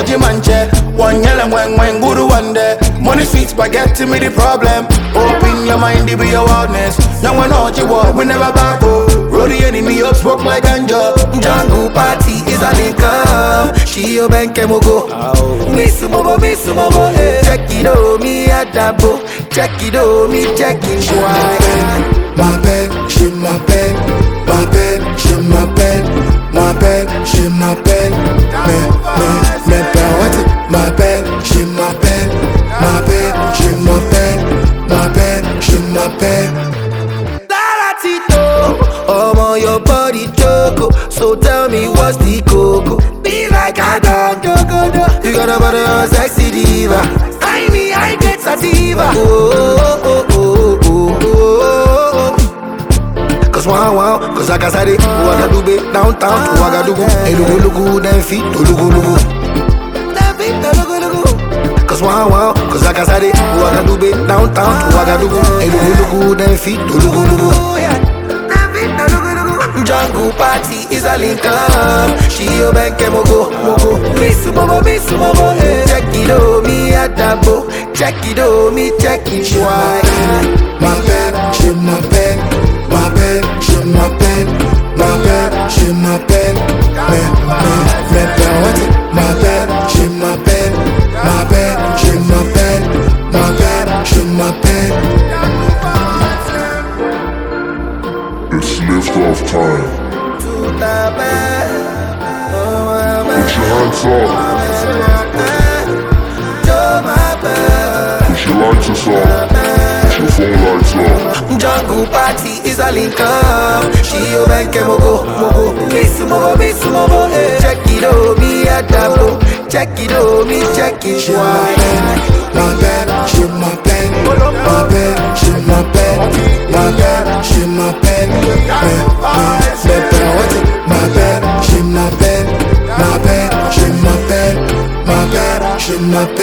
waji manche. One yellow when when guru one day. Money sweet spaghetti me the problem. Open your mind, it be your wildness. Now when all you want, we never back up. Roll the enemy up, smoke my ganja. Jungle party is a link up. She your bank and go. Miss Momo, Miss Momo, eh. Check it out, me that. Check it out, me. Ma belle, je m'appelle, ma belle, je m'appelle, ma je m'appelle, mais, mais, mais perwati, ma belle, je m'appelle, ma belle, je m'appelle, ma belle, je m'appelle. Lalatito, I'm on your body choco. So tell me what's the coco? Be like a dog, go go go. You got a body of a sexy diva. I me, I get sativa. Oh oh oh Cause wow wow, cause like I said it, Ouagadougou downtown to Ouagadougou. Hey lugu lugu, then feet to lugu lugu. Cause wow wow, cause like I said it, Ouagadougou downtown to Ouagadougou. Hey lugu lugu, then feet to lugu lugu. Jungle party is a link up. She your bank mogo mogo. Miss momo, miss momo. Check it out, me that. Check it out, me check it why. Off time. Put your hands up. Put your lighters up. Put your phone lights up. Jungle party is a link up. She bank mogo mogo. Miss momo, miss momo. eh. Check it out, me at bo. Check it out, me check it why. Je m'appelle, pen, my pen, she my m'appelle, my pen, she my pen, my pen, she.